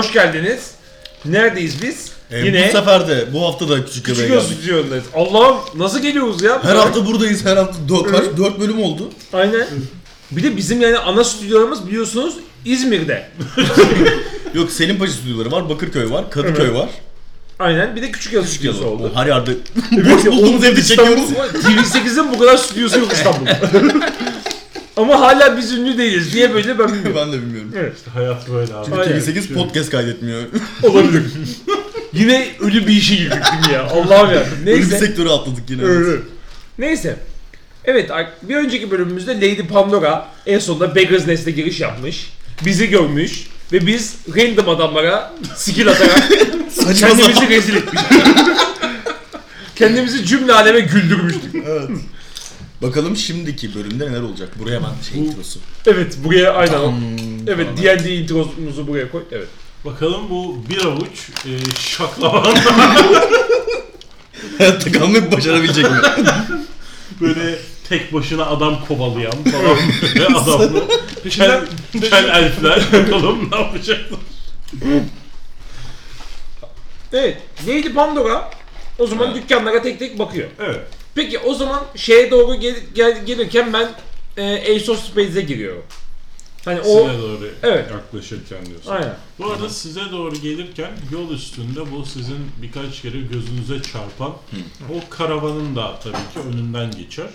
Hoş geldiniz. Neredeyiz biz? Ee, Yine Bu sefer de bu hafta da küçük Küçük göbeğe geldik. Stüdyo'dayız. Allah'ım nasıl geliyoruz ya? Her hafta buradayız. Her hafta dört, Evet. kaç, dört bölüm oldu. Aynen. Bir de bizim yani ana stüdyolarımız biliyorsunuz İzmir'de. Yok Selimpaşa stüdyoları var, Bakırköy var, Kadıköy Evet. var. Aynen. Bir de küçük yazı Küçük stüdyosu yazı oldu. Her yerde boş bulduğumuz evde çekiyoruz. TV8'in bu kadar stüdyosu yok İstanbul'da. Ama hala biz ünlü değiliz diye böyle ben bilmiyorum. ben de bilmiyorum. Evet. Hayat böyle abi. Çünkü Aynen. TV8 podcast kaydetmiyor. Olabilir. Yine ölü bir işe girdik ya? Allah'ım ya. Öyle bir Neyse. sektöre atladık yine. Öyle. Neyse. Evet bir önceki bölümümüzde Lady Pandora en sonunda Beggar's Nest'e giriş yapmış. Bizi görmüş ve biz random adamlara skill atarak Saçma kendimizi sapan. rezil etmiş. kendimizi cümle aleme güldürmüştük. Evet. Bakalım şimdiki bölümde neler olacak? Buraya hemen şey introsu. Evet buraya aynen Evet falan. D&D intromuzu buraya koy. Evet. Bakalım bu bir avuç e, şaklaban Hayatta kalmayı başarabilecek mi? böyle tek başına adam kovalayan falan böyle adamlı. kel, kel elfler bakalım ne yapacaklar. Evet. Lady Pandora o zaman Evet. dükkanlara tek tek bakıyor. Evet. Peki o zaman şeye doğru gel, gel- gelirken ben e, Ace of Spades'e giriyorum. Hani o Size doğru Evet. yaklaşırken diyorsun. aynen. Bu arada size doğru gelirken yol üstünde bu sizin birkaç kere gözünüze çarpan o karavanın da tabii ki önünden geçer.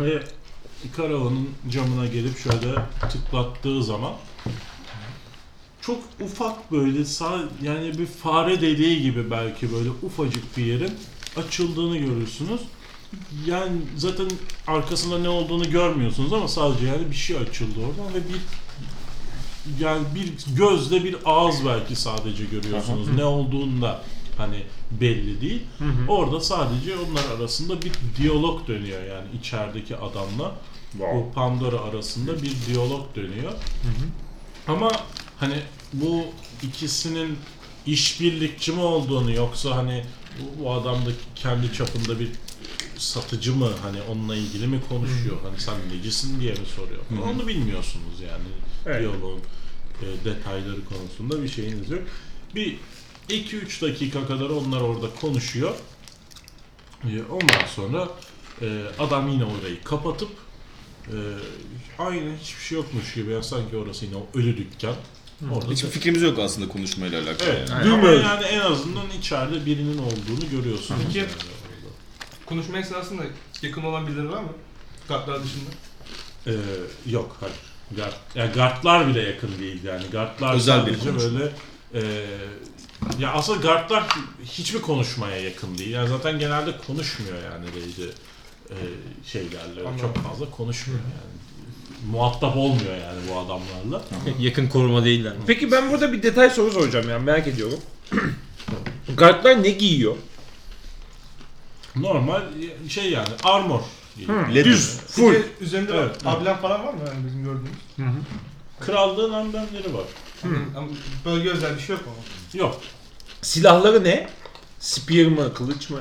Ve karavanın camına gelip şöyle tıklattığı zaman çok ufak böyle sağ yani bir fare deliği gibi belki böyle ufacık bir yerin açıldığını görürsünüz. Yani zaten arkasında ne olduğunu görmüyorsunuz ama sadece yani bir şey açıldı oradan ve bir yani bir gözle bir ağız belki sadece görüyorsunuz. ne olduğunu da hani belli değil. Orada sadece onlar arasında bir diyalog dönüyor yani içerideki adamla bu Pandora arasında bir diyalog dönüyor. Ama hani bu ikisinin işbirlikçi mi olduğunu yoksa hani bu, bu adam da kendi çapında bir satıcı mı? Hani onunla ilgili mi konuşuyor? Hani sen necisin diye mi soruyor? Falan. onu bilmiyorsunuz yani. Evet. diyaloğun e, detayları konusunda bir şeyiniz yok. Bir 2-3 dakika kadar onlar orada konuşuyor. E, ondan sonra e, adam yine orayı kapatıp e, aynı hiçbir şey yokmuş gibi ya sanki orası yine o ölü dükkan orada Hiçbir fikrimiz yok aslında konuşmayla alakalı. Evet. yani. Değil Ama mi? yani en azından içeride birinin olduğunu görüyorsunuz. Peki- yani. Konuşma esnasında yakın olan birileri var mı? Kartlar dışında. Ee, yok hayır. Guard, yani guardlar bile yakın değil yani. Guardlar Özel bir sadece konuşma. böyle e, ya aslında guardlar hiçbir konuşmaya yakın değil. Yani zaten genelde konuşmuyor yani Lady e, şeylerle. Anladım. Çok fazla konuşmuyor yani. Muhatap olmuyor yani bu adamlarla. Yakın koruma değiller. Peki ben burada bir detay soru soracağım yani merak ediyorum. Guardlar ne giyiyor? Normal şey yani armor. gibi. Leather. Düz, full. Peki üzerinde Evet, evet. ablem falan var mı yani bizim gördüğümüz? Krallığın amblemleri var. Ama bölge özel bir şey yok mu? Yok. Silahları ne? Spear mı, kılıç mı?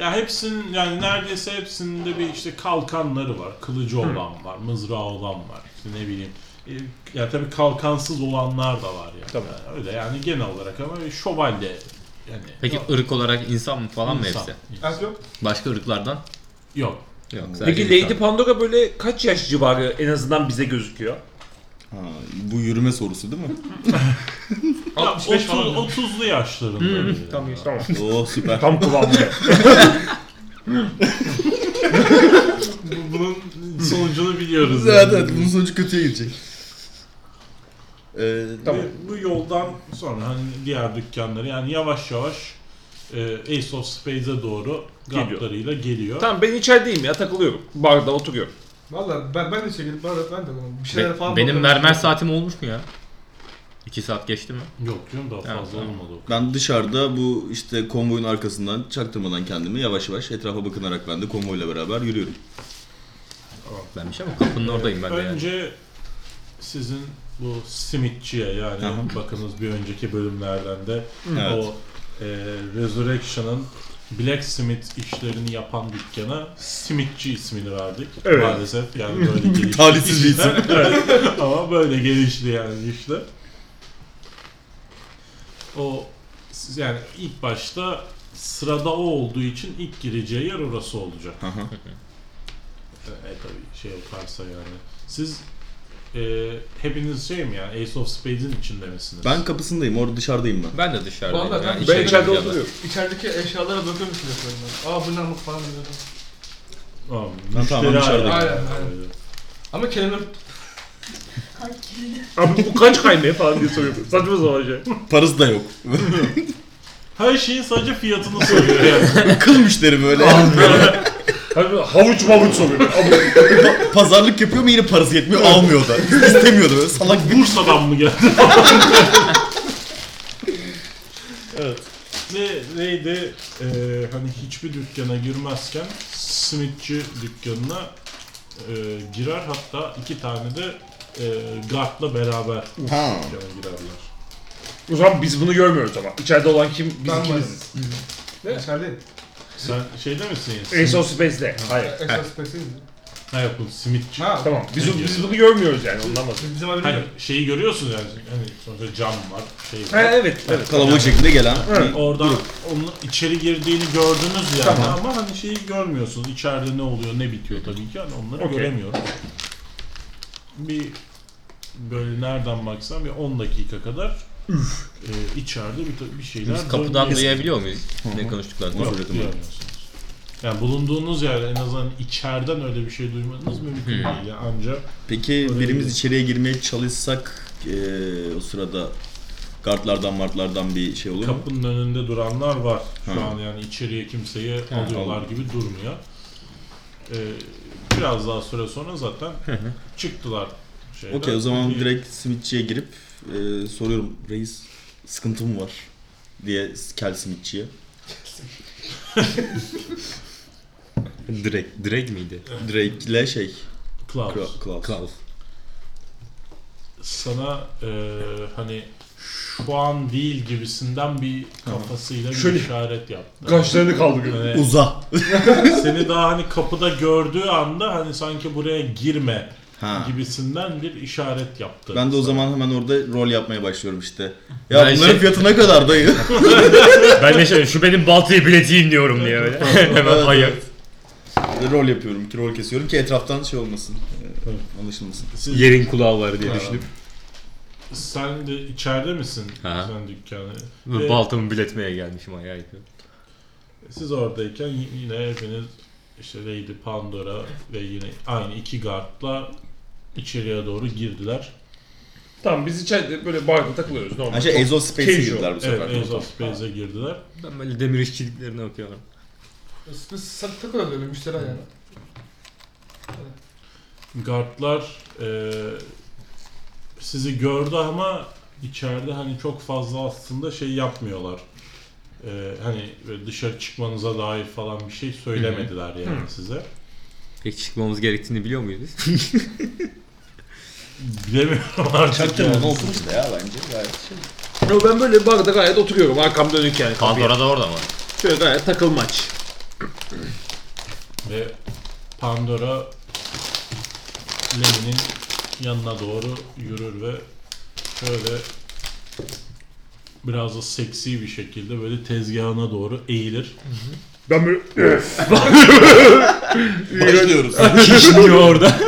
Ya hepsinin yani neredeyse hepsinde bir işte kalkanları var. Kılıcı olan var, mızrağı olan var. İşte ne bileyim. e, Ya tabii kalkansız olanlar da var yani. Tabii. Yani öyle yani genel olarak ama bir şövalye yani. Peki ırk olarak insan mı falan mı İnsan, hepsi? insan. Az yok. Başka ırklardan? Yok. Yok. Peki sadece Lady insan. Pandora böyle kaç yaş civarı en azından bize gözüküyor? Ha, bu yürüme sorusu değil mi? Ya 65 30, falan. 30'lu yaşlarında. böyle yani. Tamam tamam. Oo süper. Tam. Bu- Bunun sonucunu biliyoruz. evet yani. evet bunun sonucu kötüye gidecek. Ee, Tamam. Ve bu yoldan sonra hani diğer dükkanları yani yavaş yavaş e, Ace of Spades'e doğru Geliyor. geliyor. tamam ben içerideyim ya takılıyorum. Barda oturuyorum. Valla ben, ben de çekilip bana ben de bir şeyler Be- falan benim bakıyorum. mermer saatim olmuş mu ya? 2 saat geçti mi? Yok canım daha Ha, fazla tamam. olmadı o. ben dışarıda bu işte konvoyun arkasından çaktırmadan kendimi yavaş yavaş etrafa bakınarak ben de konvoyla beraber yürüyorum. Ben bir şey mi? Kapının oradayım ben de yani. Önce sizin bu simitçiye yani Aha. bakınız bir önceki bölümlerden de Evet. o e, Resurrection'ın Blacksmith işlerini yapan dükkana Simitçi ismini verdik. Evet. Maalesef yani böyle gelişti. Talihsiz bir isim. evet. Ama böyle gelişti yani işte. O yani ilk başta sırada o olduğu için ilk gireceği yer orası olacak. Hı. E tabii şey yaparsa yani. Siz e, hepiniz şey mi yani Ace of Spades'in içinde misiniz? ben kapısındayım, orada dışarıdayım ben. Ben de dışarıdayım. Vallahi yani ben- Ben içeri içeride gireceğim. oturuyorum. İçerideki eşyalara bakıyor musun yapıyorum ben. Aa bunlar mı falan diyordum. Tamam, Ben tamamen müşteri dışarıdayım. ayrı. Aynen, aynen. Ama kelimem Abi bu kaç kaymaya falan diye soruyordu. Saçma sapan şey. Parası da yok. Her şeyin sadece fiyatını soruyor yani. Kıl müşteri böyle. Havuç mavuç soruyor. Pazarlık yapıyor mu yine parası yetmiyor, almıyor da. İstemiyor da böyle salak bir Bursa'dan mı geldi? evet. Ne, neydi? Ee, hani hiçbir dükkana girmezken simitçi dükkanına e, girer hatta iki tane de e, guardla beraber Ha. dükkana girerler. o zaman biz bunu görmüyoruz ama. İçeride olan kim? Biz Ben ikimiziz. Ne? İçerideyim. Sen şeyde misin? Ace of Space'de. Hayır. Extra Space'in. Ha yok bu simitçi. Ha. Tamam. Biz, biz bunu görmüyoruz yani ondan bahsediyorum. Bizim abi Hani değil. şeyi görüyorsun yani hani sonuçta cam var şey Ha, var. evet. evet. Kalabalık şekilde gelen. Evet. bir Oradan onun içeri girdiğini gördünüz yani Tamam. ama hani şeyi görmüyorsunuz. İçeride ne oluyor ne bitiyor tabii ki hani onları Okey. göremiyoruz. Bir böyle nereden baksan bir 10 dakika kadar e, içeride bir, bir şeyler Biz kapıdan dönüyor. duyabiliyor muyuz? Ne konuştuklarını? Yok. Duyamıyorsunuz. Yani bulunduğunuz yerde en azından içeriden öyle bir şey duymanız mümkün değil. Yani ancak Peki birimiz gidelim. içeriye girmeye çalışsak eee, o sırada kartlardan martlardan bir şey olur mu? kapının önünde duranlar var. Şu Ha. an yani içeriye kimseyi Ha, alıyorlar aldım. gibi durmuyor. Ee, biraz daha süre sonra zaten çıktılar. Şeyden. Okey o zaman Bir- direkt simitçiye girip eee, soruyorum reis sıkıntım var diye kel simitçiye. Direkt, direkt miydi? Drake'le şey Klaus. Kla- Klaus. Klaus. Sana e, hani şu an değil gibisinden bir kafasıyla bir Şöyle- işaret yaptı. Kaşlarını kaldırıyor. Hani Uza. seni daha hani kapıda gördüğü anda hani sanki buraya girme Ha. gibisinden bir işaret yaptı. Ben de o zaman hemen orada rol yapmaya başlıyorum işte. Ya Ben bunların şey- fiyatı ne kadar dayı? ben de şey, şu benim baltayı biletiğin diyorum diye öyle. Hemen Evet, hayır. rol yapıyorum, iki rol kesiyorum ki etraftan şey olmasın. Evet. Anlaşılmasın. Siz- Yerin kulağı var diye düşünüp. Sen de içeride misin? Ha. Sen dükkanı. Ve Ve baltamı biletmeye gelmişim ayağa yapıyorum. siz oradayken y- yine hepiniz işte Lady Pandora ve yine aynı iki guardla içeriye doğru girdiler. Tamam biz içeride böyle barda takılıyoruz normal. Çok Ace of Space'e casual. girdiler bu sefer. Evet, Ace of Space'e girdiler. Ben böyle demir işçiliklerine bakıyorum. Biz sen takılıyoruz öyle müşteri ayağına. Guardlar eee, sizi gördü ama içeride hani çok fazla aslında şey yapmıyorlar. Eee, hani böyle dışarı çıkmanıza dair falan bir şey söylemediler yani size. Peki çıkmamız gerektiğini biliyor muyuz biz? Bilemiyorum artık. Çaktırmadan yani. otur işte ya bence gayet şey. Yo, ben böyle barda gayet oturuyorum. Arkam dönük yani. kapıya. Pandora da orada mı? Şöyle gayet takılmaç. Ve Pandora Lenin'in yanına doğru yürür ve şöyle biraz da seksi bir şekilde böyle tezgahına doğru eğilir. Ben böyle. Başlıyoruz. Kişniyor orada.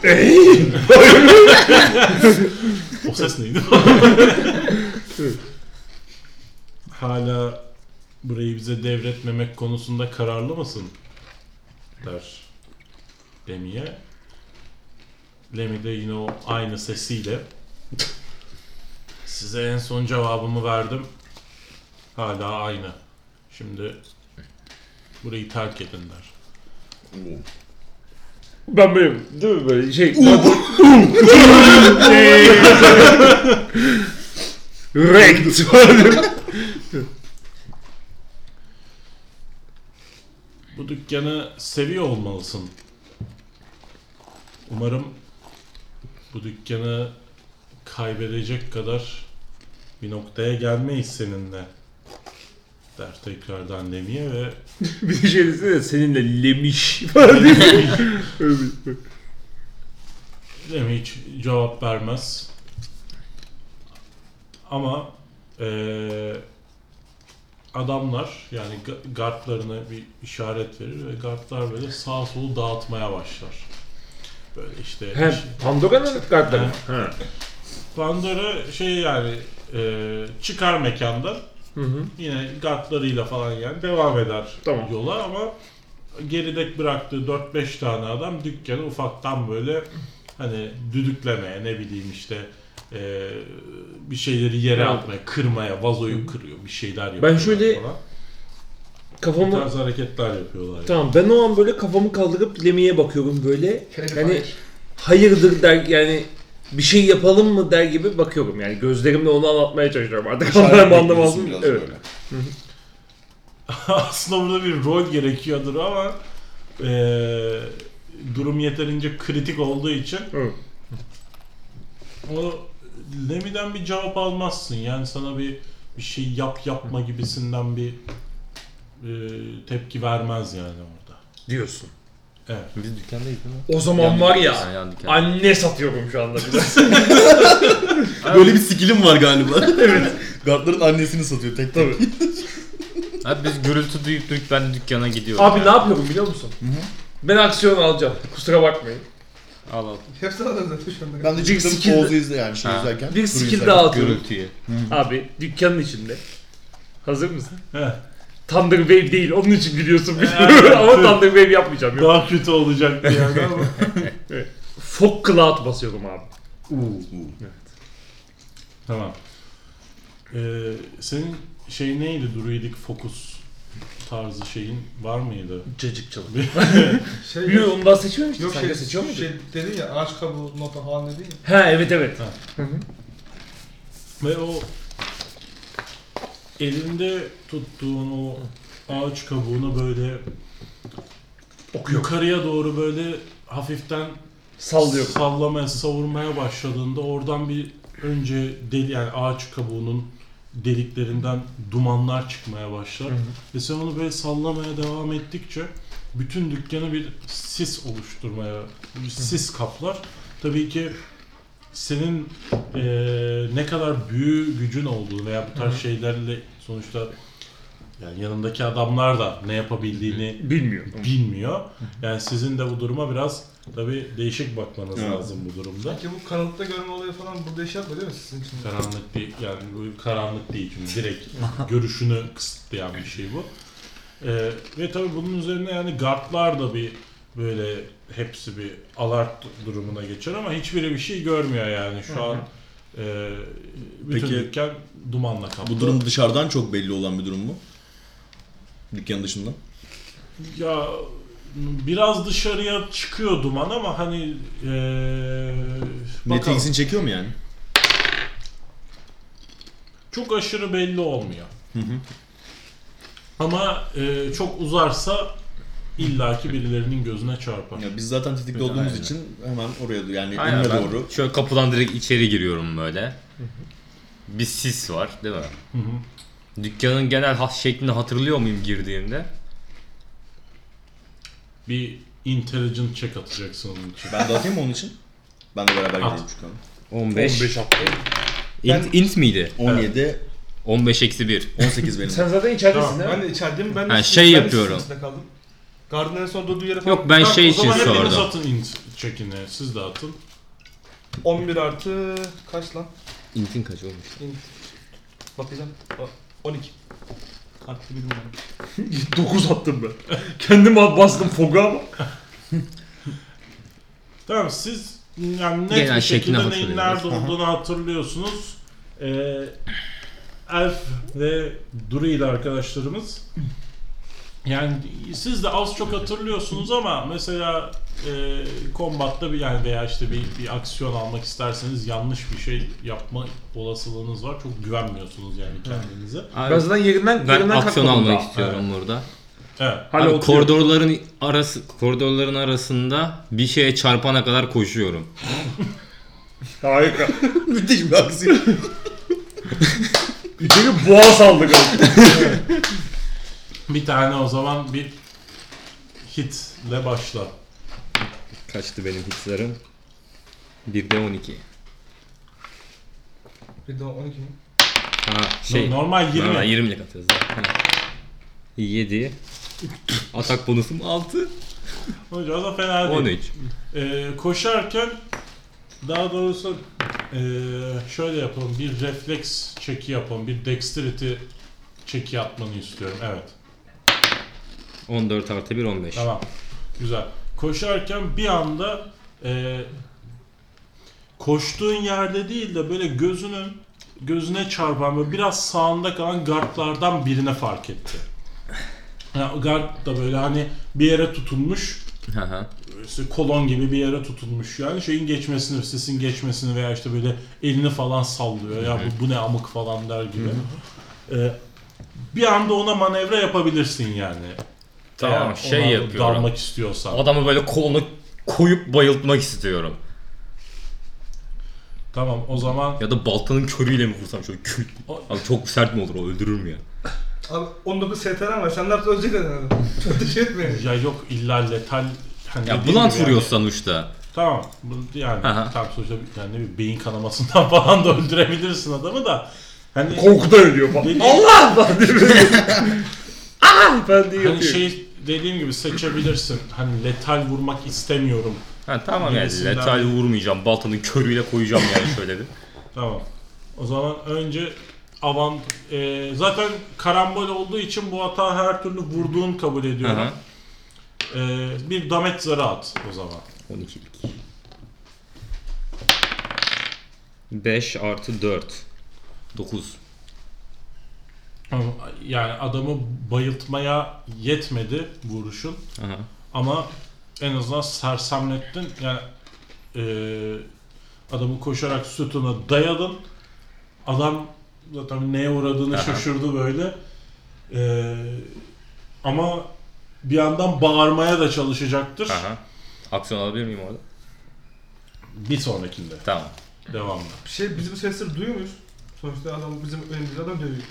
O ses neydi? Hala burayı bize devretmemek konusunda kararlı mısın? Der Lemmy'e. Lemmy de yine o aynı sesiyle Size en son cevabımı verdim. Hala aynı. Şimdi burayı terk edin der. Ben böyle değil mi böyle şey. Rekt. Bu dükkanı seviyor olmalısın. Umarım bu dükkanı kaybedecek kadar bir noktaya gelmeyiz seninle. Der tekrardan Lemi'ye ve bir şey desene seninle lemiş falan diye. Bir- Lemi hiç cevap vermez. Ama eee, adamlar yani ga- guardlarına bir işaret verir ve guardlar böyle sağ solu dağıtmaya başlar. Böyle işte He, Pandora'nın kartları. He. Ha. Pandora şey yani eee, çıkar mekandan Hı hı. yine guardlarıyla falan yani devam eder Tamam. yola ama geride bıraktığı 4-5 tane adam dükkanı ufaktan böyle hani düdüklemeye ne bileyim işte eee, bir şeyleri yere Evet. atmaya, kırmaya, vazoyu kırıyor, bir şeyler yapıyor. Ben şöyle falan. Kafamı tarz hareketler yapıyorlar. Tamam ben o an böyle kafamı kaldırıp Lemi'ye bakıyorum böyle. Yani hayırdır der yani bir şey yapalım mı der gibi bakıyorum yani gözlerimle onu anlatmaya çalışıyorum artık anlarım anlamazdım. Biraz Evet. böyle. Aslında burada bir rol gerekiyordur ama eee, durum yeterince kritik olduğu için Evet. o Lemi'den bir cevap almazsın. Yani sana bir bir şey yap yapma gibisinden bir eee, tepki vermez yani orada. Diyorsun. Evet. Biz dükkandayız değil mi? O zaman var ya yan dükkanda. anne satıyorum şu anda biraz. Böyle bir skillim var galiba. evet. Guardların annesini satıyor tek tek. Tabii. Abi biz gürültü duyup durup ben dükkana gidiyorum. Abi ya. ne yapıyorum biliyor musun? Ben aksiyon alacağım. Kusura bakmayın. Al al. Hepsini alırım zaten şu anda. Ben de Bir çıktım skill- Oğuz'u izle yani şey Ha. izlerken. Bir skill daha atıyorum. Gürültüyü. Abi dükkanın içinde. Hazır mısın? Heh, Thunder Wave değil onun için gülüyorsun Evet. ama Thunder Wave yapmayacağım. Yok. Daha kötü olacak bir yerde ama. Fog Cloud basıyorum abi. tamam. Eee, senin şey neydi? Druidic Focus tarzı şeyin var mıydı? Cacık çalın. Şey, Biliyor ondan seçiyor musun? Yok Sen şey, de seçiyor muydun? şey dedin ya ağaç kabuğu nota falan dedin ya. Ha evet evet. Ve o elinde tuttuğun o ağaç kabuğunu böyle Okuyor. yukarıya doğru böyle hafiften Sallıyorum. sallamaya, savurmaya başladığında oradan bir önce deli yani ağaç kabuğunun deliklerinden dumanlar çıkmaya başlar. Hı hı. Ve sen onu böyle sallamaya devam ettikçe bütün dükkanı bir sis oluşturmaya, bir sis kaplar. Tabii ki senin eee, ne kadar büyü gücün olduğu veya bu tarz şeylerle sonuçta yani yanındaki adamlar da ne yapabildiğini Bilmiyorum. bilmiyor. Yani sizin de bu duruma biraz tabii değişik bakmanız Evet. lazım bu durumda. Sanki bu karanlıkta görme olayı falan burada iş yapmıyor değil mi sizin için? Karanlık değil yani bu karanlık değil çünkü direkt görüşünü kısıtlayan bir şey bu. Ee, ve tabii bunun üzerine yani guardlar da bir böyle hepsi bir alert durumuna geçer ama hiçbiri bir şey görmüyor yani şu an e, bütün Peki, dükkan dumanla kaplı. Bu durum dışarıdan çok belli olan bir durum mu? Dükkan dışından. ya biraz dışarıya çıkıyor duman ama hani e, Net bakalım. ilgisini çekiyor mu yani? çok aşırı belli olmuyor. Hı hı. Ama e, çok uzarsa illaki birilerinin gözüne çarpar. Ya biz zaten tetikte olduğumuz Aynen. için hemen oraya yani Aynen önüne ben doğru. şöyle kapıdan direkt içeri giriyorum böyle. Bir sis var değil mi? Hı hı. Dükkanın genel has şeklini hatırlıyor muyum girdiğimde? Bir intelligent check atacaksın onun için. Ben de atayım mı onun için? Ben de beraber At. şu an. 15. 15 attı. Int, int miydi? 17, 15 eksi 1. 18 benim. Sen zaten içeridesin Tamam, değil ben mi? de içerideyim. Ben de Ha, siz- şey ben de yapıyorum. içinde kaldım. Gardın en son durduğu yere falan. Yok ben Tamam, şey o için zaman hepiniz sordum. atın int check'ini. Siz de atın. 11 artı kaç lan? Int'in kaç olmuş? Bakacağım. O- 12. Artı birim var. 9 attım ben. Kendim bastım Fog'a ama. Tamam siz yani net Genel bir şeklini şekilde neyin hatırlıyoruz. nerede olduğunu hatırlıyorsunuz. Ee, Elf ve Druid arkadaşlarımız yani siz de az çok hatırlıyorsunuz ama mesela e, kombatta bir yani veya işte bir, bir aksiyon almak isterseniz yanlış bir şey yapma olasılığınız var. Çok güvenmiyorsunuz yani kendinize. Abi, Ben zaten yerinden, ben yerinden aksiyon kalkmadım almak daha. istiyorum burada. Evet. Hala Abi, oturuyorum. koridorların arası koridorların arasında bir şeye çarpana kadar koşuyorum. Harika. Müthiş bir aksiyon. İçeri boğa saldık. Bir tane o zaman bir hitle başla. Kaçtı benim hitslerim? 1'de 12. Bir de 12 mi? Ha şey. Normal 20. Normal 20'lik atıyoruz. Ha. 7. Atak bonusum 6. Hocam o da fena değil. 13. Ee, koşarken daha doğrusu ee, şöyle yapalım. Bir refleks çeki yapalım. Bir dexterity çeki yapmanı istiyorum. Evet. 14 artı 1 15. Tamam. Güzel. Koşarken bir anda ee, koştuğun yerde değil de böyle gözünün gözüne çarpan böyle biraz sağında kalan gardlardan birine fark etti. Yani gard da böyle hani bir yere tutunmuş Hı hı. işte kolon gibi bir yere tutulmuş yani şeyin geçmesini, sesin geçmesini veya işte böyle elini falan sallıyor ya bu, bu ne amık falan der gibi. Ee, bir anda ona manevra yapabilirsin yani. Tamam Eğer şey ona yapıyorum. Dalmak istiyorsan. Adamı böyle kolunu koyup bayıltmak istiyorum. Tamam o zaman Ya da baltanın körüyle mi vursam şöyle kül. Abi çok sert mi olur o öldürür mü ya? Abi 19 STR var. Sen de artık ölecek adam. Çok teşekkür etmeyin. ya yok illa letal hani Ya dediğim blunt gibi vuruyor yani. sonuçta. Tamam. bu- Yani Aha. tam sonuçta bir- yani bir beyin kanamasından falan da öldürebilirsin adamı da. Hani Korkudan ölüyor falan. Allah falan diye böyle. Ah ben diye hani yapıyor. şey dediğim gibi seçebilirsin. Hani letal vurmak istemiyorum Ha tamam yani Birisinden- letal vurmayacağım. Baltanın körüyle koyacağım yani şöyle bir. Tamam. O zaman önce avant e, zaten karambol olduğu için bu hata her türlü vurduğun kabul ediyorum. E, bir damet zarı at o zaman. 12'lik. 5 artı 4. 9. Yani adamı bayıltmaya yetmedi vuruşun Aha. ama en azından sersemlettin. Yani e, adamı koşarak sütuna dayadın. Adam zaten neye uğradığını Aha. şaşırdı böyle. E, ama bir yandan bağırmaya da çalışacaktır. Aha. Aksiyon alabilir miyim orada? Bir sonrakinde. Tamam. Devamlı. Bir şey biz bu sesleri duyuyor muyuz? Sonuçta adam bizim önümüzde adam dövüyor.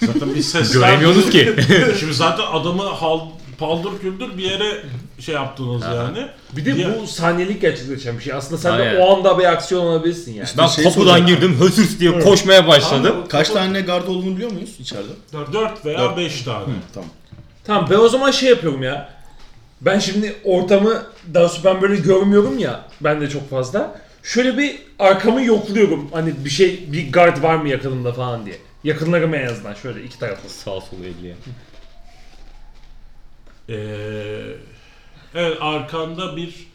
Zaten bir sesler... Göremiyorsunuz ki. Şimdi zaten adamı hal, paldır küldür bir yere şey yaptınız Aha. yani. Bir de Diğer- bu saniyelik gerçekleşen bir şey. Aslında sen Aynen. de o anda bir aksiyon alabilirsin yani. İşte ben şey kapıdan soracağım. girdim hösürs diye koşmaya başladım. Abi, Kaç kapı- tane gard olduğunu biliyor muyuz içeride? 4 veya Dört. 5 tane. Hı, tamam. Tamam ben o zaman şey yapıyorum ya. Ben şimdi ortamı daha doğrusu ben böyle görmüyorum ya. Ben de çok fazla. Şöyle bir arkamı yokluyorum. Hani bir şey bir guard var mı yakınımda falan diye. Yakınlarım en azından şöyle iki tarafı. Sağ sol elliye. Ee, evet arkanda bir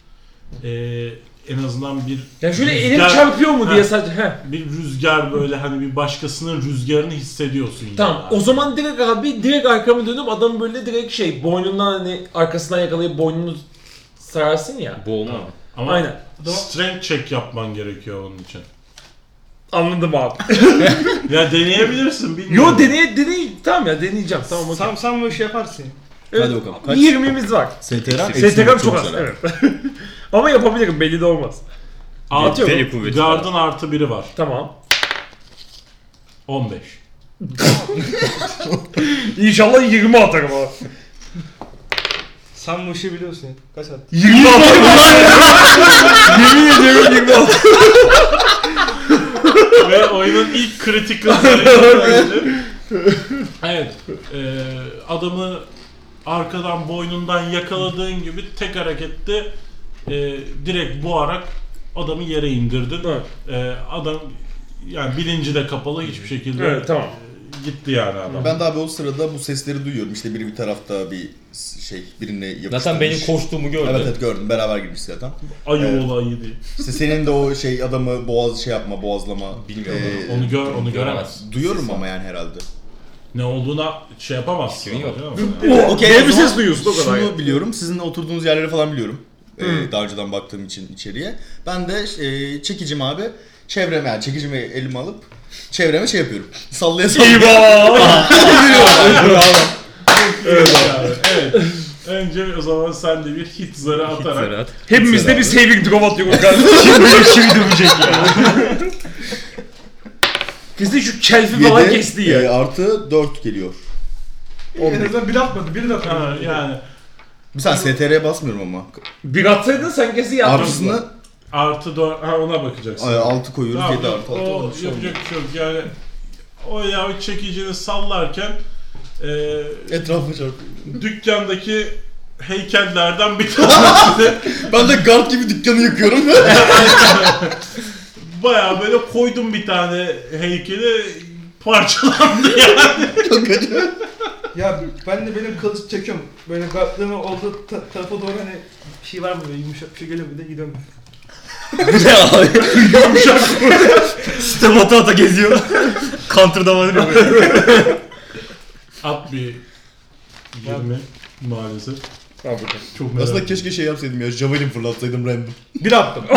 ee, en azından bir Ya şöyle elim Rüzgar- çarpıyor mu Ha. diye sadece. Heh. bir rüzgar böyle hani bir başkasının rüzgarını hissediyorsun Tamam yani. o zaman direkt abi direkt arkamı dönüp adamı böyle direkt şey boynundan hani arkasından yakalayıp boynunu sararsın ya. Boğulma? Ama Aynen. strength check yapman gerekiyor onun için. Anladım abi. Ya deneyebilirsin bilmiyorum. Yo deney deney tamam ya deneyeceğim tamam okey. Sen, sen bu işi yaparsın. Evet, Hadi bakalım. Kaç? 20'miz var. STR STK'm çok az evet. Ama yapabilirim belli de olmaz. Artı. Deli kuvveti. Gardın artı biri var. Tamam. 15. İnşallah 20 atarım ama. Sen bu işi biliyorsun. ya. Kaç at? 20 atarım Yemin ediyorum 20 atarım. Ve oyunun ilk kritik hızları Evet. e, adamı arkadan boynundan yakaladığın gibi tek harekette e, direkt boğarak adamı yere indirdin. Evet. E, adam yani bilinci de kapalı hiçbir şekilde Evet, tamam. Gitti yani adam. Ben de abi o sırada bu sesleri duyuyorum. İşte biri bir tarafta bir şey birine yapıştırmış. Zaten benim koştuğumu gördü. Evet evet gördüm. Beraber girmiş zaten. Ayı Evet. olayı diye. İşte senin de o şey adamı boğaz şey yapma, boğazlama. Bilmiyorum. Ee, Onu gör, onu göremez. Duyuyorum ama yani herhalde. Ne olduğuna şey yapamazsın. Fikrin yok. O, Okey, o bir ses duyuyorsun o kadar. Şunu biliyorum. Sizin oturduğunuz yerleri falan biliyorum. Ee, daha önceden baktığım için içeriye. Ben de e, çekicim abi. Çevreme yani çekicimi elime alıp çevreme şey yapıyorum. Sallaya sallaya. Evet, abi, evet. Önce o zaman sen de bir hit zarı atarak Zarı at. Hepimiz de Güzel bir saving drop atıyoruz kardeşim. Kim böyle şey dövecek ya. Kesin şu kelfi falan Yedi, kesti ya. e, artı 4 geliyor. En azından biri atmadı, biri de atmadı. Ha, yani Bir saniye STR'ye basmıyorum ama. Bir atsaydın sen kesin yapardın. Artısını artı do ha ona bakacaksın. 6 koyuyoruz Tamam, 7 artı 6 o yapacak bir şey yok. Yani o ya çekicini sallarken e, Etrafı çarpıyor. dükkandaki heykellerden bir tanesi Ben de guard gibi dükkanı yıkıyorum. bayağı böyle koydum bir tane heykeli parçalandı yani. Çok acı. Ya ben de benim kılıç çekiyorum. Böyle baktığım olduğu ta- tarafa doğru hani bir şey var mı böyle yumuşak bir şey geliyor bir de gidiyorum. Bu ne abi? Yumuşak Sistem ata ata geziyor. Counter'da var ya böyle. At bir 20 maalesef. Tamam. Çok merak Aslında keşke şey yapsaydım ya. Javelin fırlatsaydım random. Bir attım.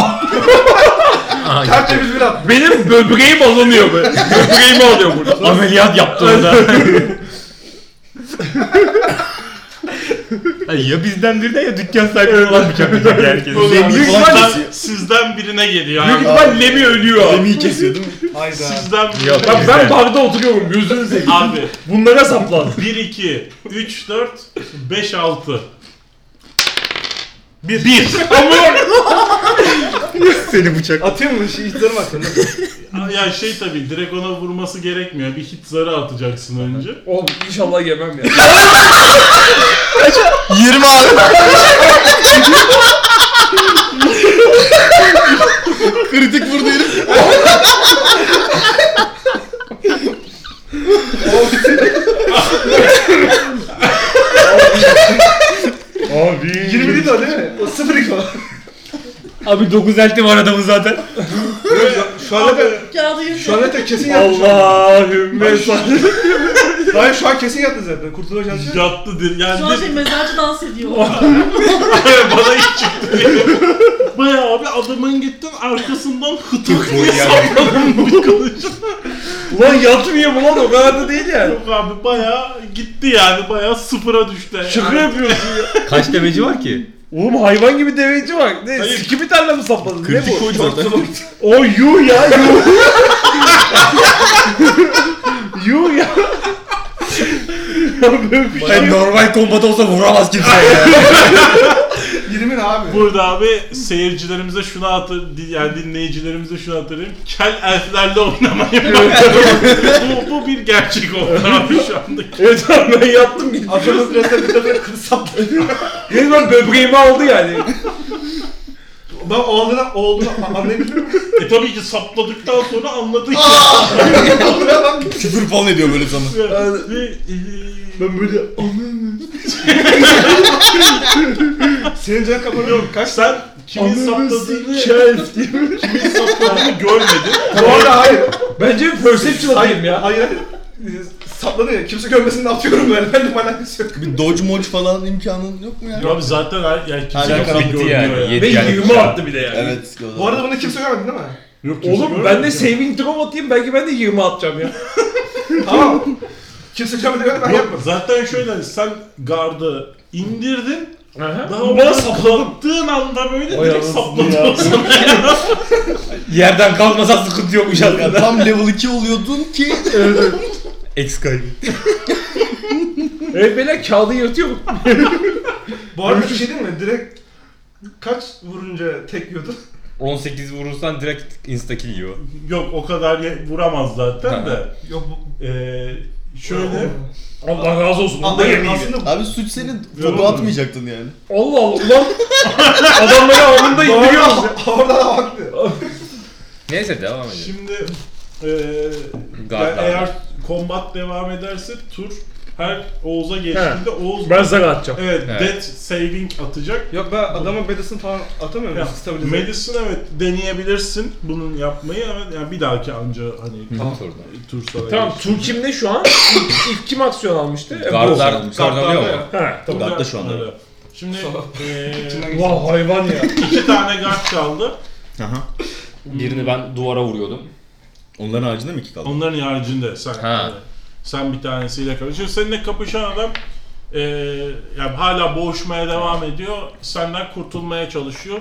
Aha, Tertemiz bir attım. Benim böbreğim alınıyor be. Böbreğimi alıyor burada. Ameliyat yaptı Ay ya bizden birine ya dükkan sahibi olan bıçaklayacak herkes. Lemmy Büyük falan ihtimalle- kesiyor. Sizden birine geliyor Büyük abi. ihtimal Lemi ölüyor. Lemmi'yi kesiyor değil mi? Hayda. Sizden Yok. Bak ben barda oturuyorum gözünü seveyim. Abi Bunlara saplan. 1 2 3 4 5 6 Bir. Bir. Ama Seni bıçak. Atayım mı? Şey, aklımda. Ya şey tabii direkt ona vurması gerekmiyor. Bir hit zarı atacaksın önce. Oğlum inşallah yemem ya. 20 abi. Kritik vurdu herif. Abi. 20 değil o değil mi? O 0 2 o. Abi 9 elti var adamın zaten. Şu an yırtıyor. şu an da kesin yattı. şu an. Allahümme salli. Hayır şu an kesin yattı zaten. Kurtuluş yattı. Yattı dir. Yani Şu an şey mezarcı dans ediyor. bana hiç çıktı. Bayağı abi adamın gittin arkasından hıtık diye salladın bu kılıcı. Ulan yatmıyor mu lan o kadar da değil yani. Yok abi bayağı gitti yani bayağı sıfıra düştü. Şaka yapıyorsun ya. Kaç demeci var ki? Oğlum hayvan gibi deveci var. Ne? Hayır. Sikimi tarla mı sapladın? Ne Kritik bu? koydu zaten. O yuh ya yuh. yuh ya. ya böyle bir şey normal kombat olsa vuramaz kimse ya. 20 ne abi? Burada abi seyircilerimize şunu hatır, yani dinleyicilerimize şunu hatırlayayım. Kel elflerle oynamayın. bu, bu bir gerçek oldu abi şu anda. Evet abi ben yattım gittim. Adamın sırasında bir tane. Benim ben böbreğimi aldı yani. Ben o olduğunu, o olduğunu anlayabiliyorum. E tabii ki sapladıktan sonra anladık ya. Allah'a bak. Küfür falan ediyor böyle sana. Ve, e, Ben böyle Senin canın kapanıyor. Kaç? sen kimin sapladığını, Şerif diye. kimin sapladığını görmedin. Bu arada hayır. Bence bir perception Hayır alayım ya. Hayır hayır. Sapladı ya. Kimse görmesin de atıyorum böyle. Benimle alakası yok. Bir dodge modge falan imkanın yok mu ya? Abi zaten her, yani kimse Hala yok görmüyor yani. ya. Yedi- Ve Yani 20 bıçağı. attı bir de yani. Evet. Bu arada bunu kimse görmedi değil mi? Yok, Oğlum ben de saving throw atayım belki ben de 20 atacağım ya. Tamam. Kimse görmedi ben Yok, yapmadım. zaten şöyle hani sen gardı indirdin. Daha Daha o bana sapladım. saplattığın anda böyle Vay direkt anasını sapladı ya. sana. Yerden kalkmasa sıkıntı yokmuş arkada. tam level 2 oluyordun ki X kaybı. Evet beyler kağıdı yırtıyorum. Bu arada bir şey değil mi? Direkt kaç vurunca tek yiyordu? 18 vurursan direkt insta kill yiyor. Yok o kadar ye- vuramaz zaten de. Yok bu... Ee, şöyle Allah razı olsun. Onu da Anladım yemeyeyim. aslında Abi suç senin foto atmayacaktın yani. Allah Allah ulan. Adamları alnında indiriyoruz ya. Orada da baktı. Neyse devam edelim. şimdi ee, abi. eğer combat devam ederse tur her Oğuz'a geçtiğinde Oğuz Ben sana atacağım. evet, Evet. death saving atacak. Yok ben adamın medicine falan atamıyorum. Ya, Stabilize. Medicine evet deneyebilirsin bunun yapmayı ama yani bir dahaki anca hani Tamam. tur sana Tamam tur kimde şu an? İlk, ilk kim aksiyon almıştı? E, Guardlar olsun. kazanıyor mu? Ha tamam. Guard da şu anda. Öyle. Şimdi eee Vah hayvan ya. iki tane guard kaldı. Aha. Birini ben duvara vuruyordum. Onların haricinde mi iki kaldı? Onların haricinde sen Ha. Sen bir tanesiyle kapışıyorsun. Seninle kapışan adam eee yani hala boğuşmaya devam ediyor. Senden kurtulmaya çalışıyor.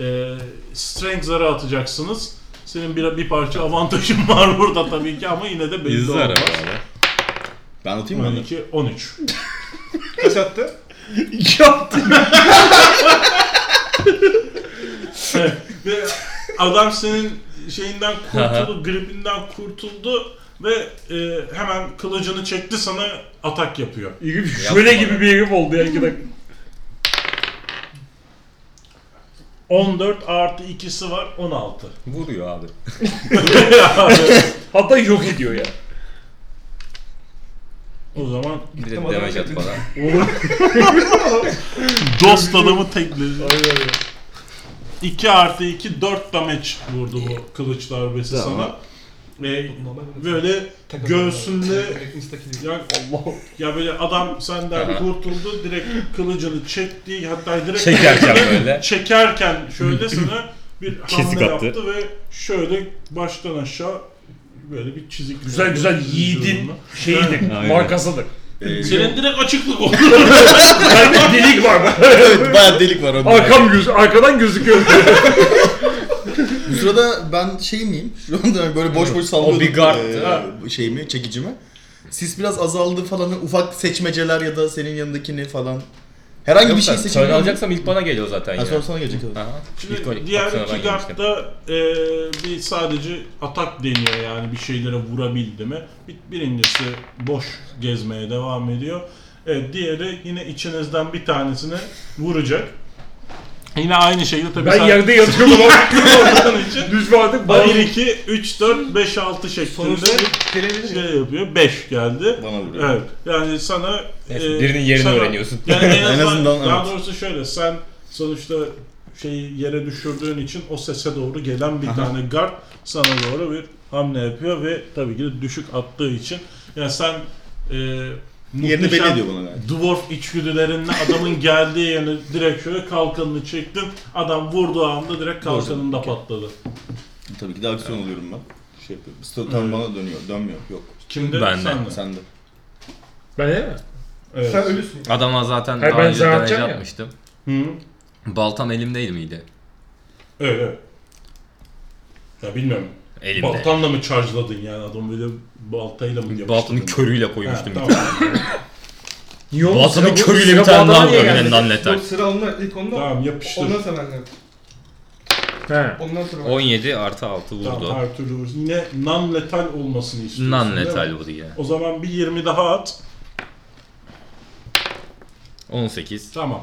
Eee strength zarı atacaksınız. Senin bir, bir parça avantajın var burada tabii ki ama yine de belli İzler olmaz. abi. Ben atayım mı? 12, 13. Kaç attı? Ve adam senin şeyinden kurtuldu, gribinden kurtuldu ve e, hemen kılıcını çekti sana atak yapıyor. İlginç. Şöyle gibi bir herif oldu ya iki dakika. 14 artı ikisi var 16. Vuruyor abi. Hatta yok ediyor ya. O zaman Bir de Tamam, damage at adam falan. dost adamı tekledi. 2 artı 2 4 damage vurdu bu kılıç darbesi Tamam. sana. Ve böyle göğsünde ya Allah ya böyle adam senden Aha. kurtuldu direkt kılıcını çekti hatta direkt Çekerken böyle. çekerken şöyle sana bir Kesik hamle attı. yaptı ve şöyle baştan aşağı böyle bir çizik Güzel güzel yiğidin şeyidir, Aynen. markasıdır. Ee, Senin direkt açıklık oldu. Bende delik var. evet bayağı delik var onda. Arkam göz, arkadan gözüküyor. Sırada ben şey miyim? Şu anda böyle boş boş sallıyordum. O bir guard. eee, şeyimi, çekicimi. Sis biraz azaldı falan. Ufak seçmeceler ya da senin yanındakini falan. Herhangi bir şey Turn seçebiliyor muyum? alacaksam ilk bana geliyor zaten Ha, ya. sonra sana gelecek. Aha. Şimdi İlk diğer iki gardda e, bir sadece atak deniyor yani bir şeylere vurabildi mi. Bir, birincisi boş gezmeye devam ediyor. Evet, diğeri yine içinizden bir tanesini vuracak. Yine aynı şekilde tabii ben sen yerde yatıyorum ama olduğun için düz vardık. 1, Bazı 2, 3, 4, 5, 6 şeklinde şey yapıyor. 5 geldi. Bana vuruyor. Evet. Yani sana Neyse, e, birinin yerini sana- öğreniyorsun. Yani en, En azından, azından, daha evet. doğrusu şöyle sen sonuçta şeyi yere düşürdüğün için o sese doğru gelen bir tane guard sana doğru bir hamle yapıyor ve tabii ki de düşük attığı için yani sen e, Yerini belli ediyor bana gayet. Dwarf içgüdülerinle adamın geldiği yöne direkt şöyle kalkanını çektin. Adam vurduğu anda direkt kalkanında patladı. Tabii ki de aksiyon alıyorum ben. Şey yapıyorum. Stotan bana dönüyor. Dönmüyor. Yok. Kimde? Ben de. Sen de. Sen de. Ben değil mi? Evet. Sen ölüsün. Adama zaten Hayır, daha ben önce damage atacağım ya. atmıştım. Hı. Baltam elimdeydi miydi? Evet, evet. Ya bilmiyorum. Elimde. Baltanla mı charge'ladın yani adamı böyle baltayla mı yapıştırdın? Baltanın körüyle Ha, koymuştum. tamam. Niye oğlum? Baltanın körüyle bir tane daha non-lethal. Yok sıra onda ilk onda. tamam yapıştır. Ondan sonra benden. He. Ondan sonra ben. 17 artı 6 vurdu. Tamam, her türlü vursun. Yine non-lethal olmasını istiyorsun. mi? Non-lethal bu diye. O zaman bir 20 daha at. 18. Tamam.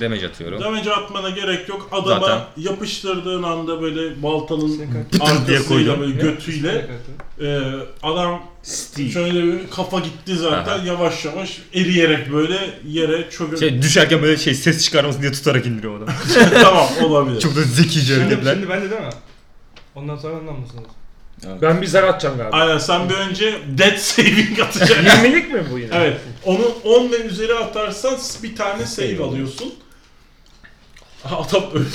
Damage atıyorum. Damage atmana gerek yok. Adama Zaten. yapıştırdığın anda böyle baltanın diye arkasıyla böyle götüyle e, adam şöyle bir kafa gitti zaten Aha. yavaş yavaş eriyerek böyle yere çöküp Şey düşerken böyle şey ses çıkarmasın diye tutarak indiriyor adam. tamam olabilir. Çok da zekice Şimdi, hareketler. şimdi bende değil mi? Ondan sonra benden mısın? Ben bir zar atacağım galiba. Aynen sen bir önce dead saving atacaksın. 20'lik mi bu yine? evet. Onu 10 ve üzeri atarsan bir tane save alıyorsun. Adam öldü.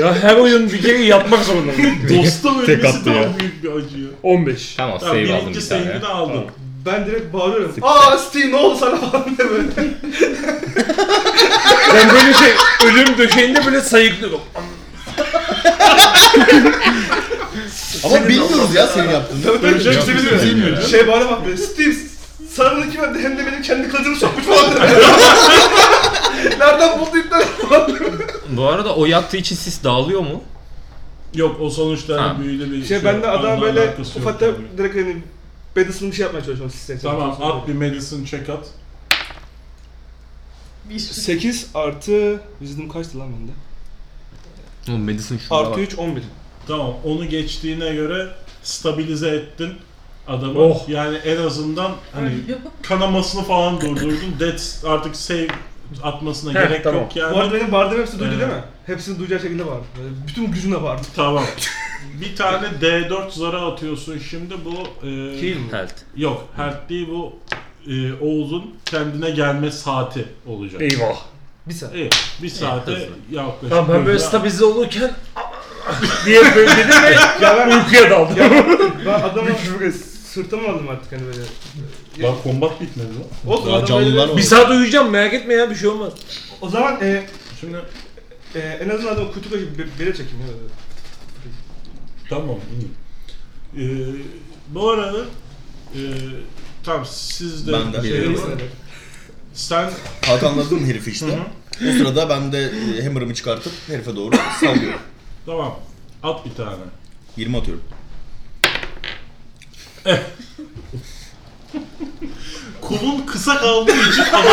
Ya her oyun bir kere yapmak zorunda. Dosta Tek ölmesi attı daha ya. büyük bir acı ya. 15. Tamam Tamam, save aldım birinci bir tane. save'i de aldın. Ben direkt bağırıyorum. Aa Steve ne oldu sana falan diye böyle. Ben böyle şey ölüm döşeğinde böyle sayıklıyorum. Ama bilmiyoruz ya senin yaptığını. Tabii tabii Ölecek kimse misin? bilmiyor. Bilmiyor. Şey bana bak böyle Steve sarını kim öldü hem de benim kendi kılıcımı sokmuş falan diye. Nereden buldu ipten falan. Bu arada o yattığı için sis dağılıyor mu? Yok o sonuçta Ha. büyülü bir Şey ben de adam Onunla böyle alakası yok tabii. direkt hani Battles'ın bir şey yapmaya çalışıyorum sistem. Tamam at bir medicine check at. 8 artı Wisdom kaçtı lan bende? Oğlum medicine şurada Artı bak. 3 11. Tamam onu geçtiğine göre stabilize ettin adamı. Oh. Yani en azından hani kanamasını falan durdurdun. Dead artık save atmasına Heh, gerek tamam. yok yani. Bu arada benim bağırdığım hepsi duydu Evet. değil mi? Hepsini duyacağı şekilde bağırdı. Böyle bütün gücümle bağırdı. Tamam. bir tane D4 zara atıyorsun şimdi bu e, Kill mi? Health. yok health değil bu e, Oğuz'un kendine gelme saati olacak. Eyvah. Bir saat. Evet, bir saate hızlı. yaklaşık. Tamam ben böyle stabilize olurken diye böyle dedim ve Ya ben, uykuya daldım. ya ben adamı böyle sırtıma aldım artık hani böyle. Lan kombat bitmedi lan. Olsun Daha adam canlılar böyle- bir saat uyuyacağım merak etme ya bir şey olmaz. O zaman e, Şimdi e, en azından adamı kutuda gibi bir- bire çekeyim. ya. tamam iyi. Ee, bu arada e, tamam siz de Ben de. şey yapın. Sen Hakanladın mı herifi işte. O sırada ben de e, hammer'ımı çıkartıp herife doğru sallıyorum. tamam at bir tane. 20 atıyorum. Kolun kısa kaldığı için adam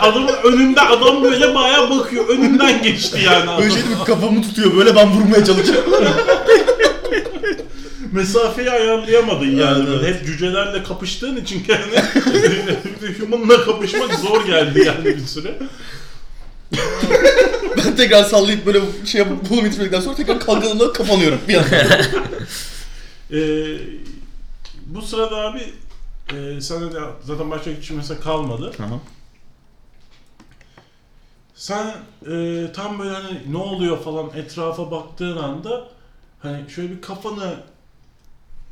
adamın önünde adam böyle bayağı bakıyor. Önünden geçti yani adam. Böyle şey değil mi? Kafamı tutuyor böyle ben vurmaya çalışıyorum. Mesafeyi ayarlayamadın yani. Evet. Hep cücelerle kapıştığın için kendine human'la kapışmak zor geldi yani bir süre. ben tekrar sallayıp böyle şey yapıp kolumu itmedikten sonra tekrar kalkanımla kapanıyorum bir anda. Ee, bu sırada abi e, sana da zaten başka hiç mesela kalmadı. Aha. Sen e, tam böyle hani ne oluyor falan etrafa baktığın anda hani şöyle bir kafanı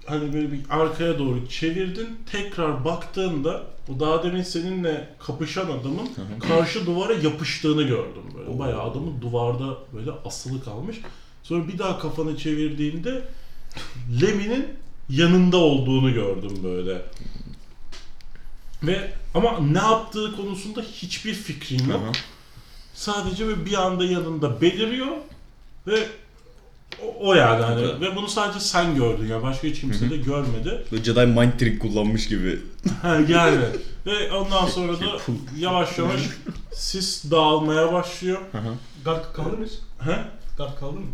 hani böyle bir arkaya doğru çevirdin. Tekrar baktığında o daha demin seninle kapışan adamın karşı duvara yapıştığını gördüm böyle. Bayağı adamın duvarda böyle asılı kalmış. Sonra bir daha kafanı çevirdiğinde Lemmy'nin yanında olduğunu gördüm böyle. Ve ama ne yaptığı konusunda hiçbir fikrin yok. Aha. Sadece ve bir anda yanında beliriyor ve o, o yani hani Evet. ve bunu sadece sen gördün yani başka hiç kimse de görmedi. Böyle Jedi mind trick kullanmış gibi. Ha, yani ve ondan sonra da yavaş yavaş sis dağılmaya başlıyor. Guard kaldı mı? He? Guard kaldı mı?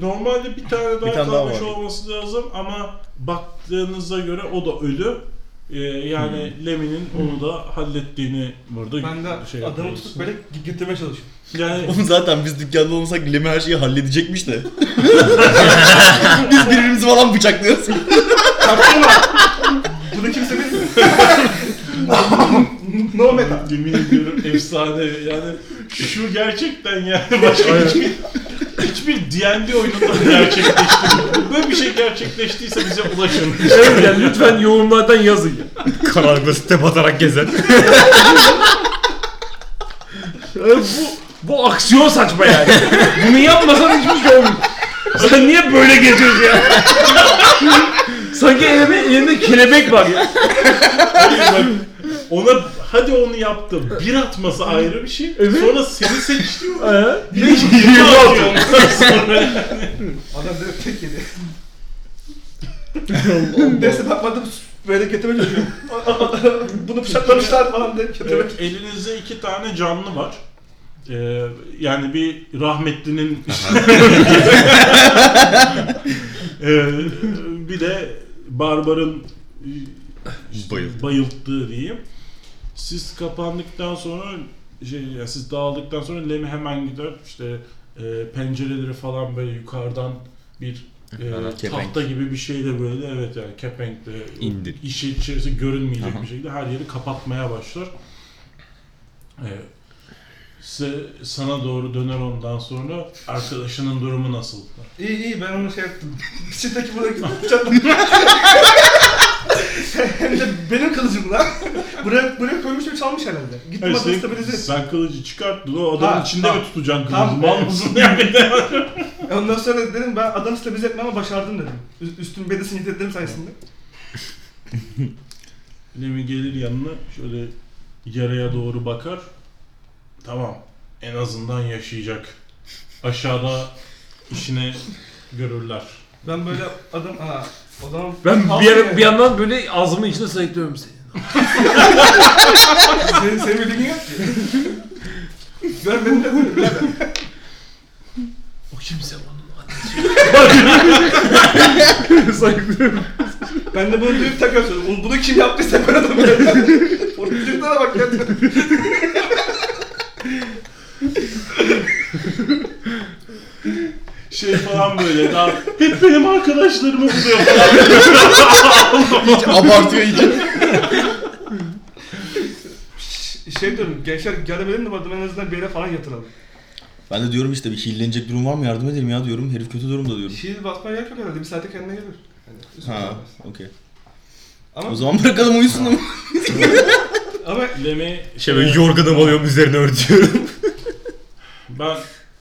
Şu normalde bir tane daha tane daha kalmış var. olması lazım ama baktığınıza göre o da ölü. Ee, yani Lemmy'nin onu da hallettiğini burada Ben de şey adamı yapıyoruz. tutup böyle getirmeye çalışıyorum. Yani Oğlum zaten biz dükkanda olmasak Lemi her şeyi halledecekmiş de. biz birbirimizi falan bıçaklıyoruz. Bunu kimse bilmiyor. no meta. Yemin ediyorum efsane yani şu gerçekten yani başka hiçbir hiçbir D&D oyununda gerçekleşti. Böyle bir şey gerçekleştiyse bize ulaşın. Evet yani lütfen yorumlardan yazın. Karanlıkta step atarak gezen. Yani bu, bu aksiyon saçma yani. Bunu yapmasan hiçbir şey olmuyor. Sen niye böyle geziyorsun ya? Sanki elinde, elinde kelebek var ya. Bak, ona hadi onu yaptım. Bir atması ayrı bir şey. Evet. Sonra seni seçti. Ha? Bir de yirmi atıyor ondan sonra. Adam direkt tek yedi. Neyse bakmadım böyle getirmeye çalışıyorum. Bunu bıçaklamışlar falan diye getirmeye Evet, elinizde iki tane canlı var. Ee, yani bir rahmetlinin Ee, bir de Barbar'ın e, Bayıldı. bayılttığı diyeyim. Siz kapandıktan sonra şey, ya siz dağıldıktan sonra Lem'i hemen gider işte e, pencereleri falan böyle yukarıdan bir e, Kepenk. tahta gibi bir şeyle böyle evet yani kepenkle İndir. işi içerisi görünmeyecek Aha. bir şekilde her yeri kapatmaya başlar. E, size sana doğru döner ondan sonra arkadaşının durumu nasıl? İyi iyi ben onu şey yaptım. Bisikletteki buraya bıçakladım. Hem de benim kılıcımla. Buraya, buraya koymuş ve çalmış herhalde. Gittim Hayır, adamı sen, stabilize sen kılıcı çıkarttın o adamın Ha, içinde tamam. mi tutacaksın kılıcı? Tamam, Mal mısın yani? Ondan sonra dedim ben adamı stabilize etmemi başardım dedim. Ü- Üstümü bedesini yedirdim sayesinde. Lemi gelir yanına şöyle yaraya doğru bakar. Tamam en azından yaşayacak. Aşağıda işine görürler. Ben böyle adam... Aa, o zaman... Ben bir, ara, bir yandan böyle ağzımın içine sayıklıyorum seni. Senin, senin bir bilgin yok ki. ben benim de O kimse onun sayıklıyorum. Ben de bunu duyup. Oğlum bunu kim yaptıysa ben adamı. Orada çocuklara bak ya. Şey falan böyle daha hep benim arkadaşlarımı buluyor falan. Abartıyor iyice. Şey diyorum gençler mi bu adamı en azından bir yere falan yatıralım. Ben de diyorum işte bir hillenecek durum var mı yardım edelim ya diyorum. Herif kötü durumda diyorum. Şiir basmaya gerek yok herhalde. Bir saate kendine gelir. Yani, Ha, okey. Ama, O zaman bırakalım uyusun ama. ama Lemi Şey böyle yorganımı alıyorum üzerine örtüyorum. ben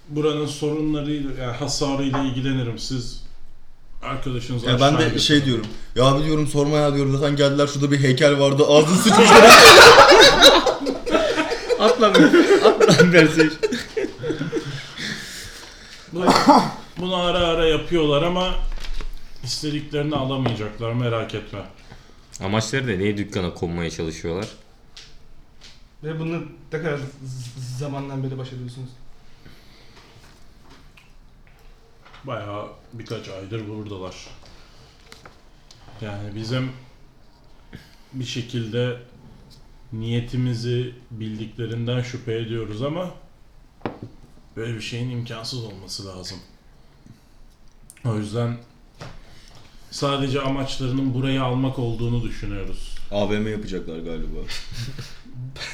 buranın sorunlarıyla yani hasarıyla ilgilenirim. Siz arkadaşınız Ya ben de şey diyorum. Ya abi diyorum sorma ya diyorum zaten geldiler şurada bir heykel vardı ağzını sıçmışlar. Atlan Atlan versin. Bu- Bunu ara ara yapıyorlar ama istediklerini alamayacaklar merak etme. Amaçları da niye dükkana konmaya çalışıyorlar? Ve bunu ne kadar z- zamandan beri başarıyorsunuz? Bayağı birkaç aydır buradalar. Yani bizim bir şekilde niyetimizi bildiklerinden şüphe ediyoruz ama böyle bir şeyin imkansız olması lazım. O yüzden sadece amaçlarının burayı almak olduğunu düşünüyoruz. AVM yapacaklar galiba.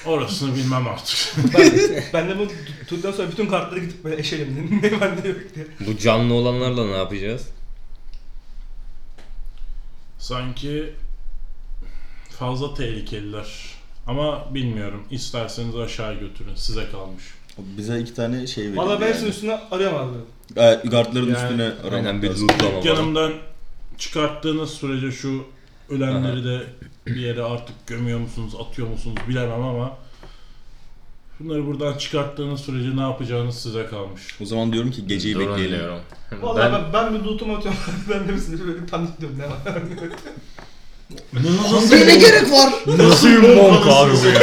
Orasını bilmem artık. Ben, ben de bu tu- turdan sonra bütün kartları gidip böyle eşelim dedim. Ne bende yok diye. Bu canlı olanlarla ne yapacağız? Sanki fazla tehlikeliler. Ama bilmiyorum. İsterseniz aşağı götürün. Size kalmış. Bize iki tane şey verildi Valla ben yani. üstüne arıyorum abi. Evet, guardların Yani- üstüne aramak Aynen bir lazım. lootlama. Yanımdan çıkarttığınız sürece şu ölenleri de bir yere artık gömüyor musunuz, atıyor musunuz bilemem ama Bunları buradan çıkarttığınız sürece ne yapacağınız size kalmış. O zaman diyorum ki geceyi Drone bekleyelim. diyorum. Valla Ben, ben, ben bir lootumu atıyorum. ben de hepsini böyle panik diyorum ne var. Nasıl ne gerek var? Nasıl bir monk abi bu ya?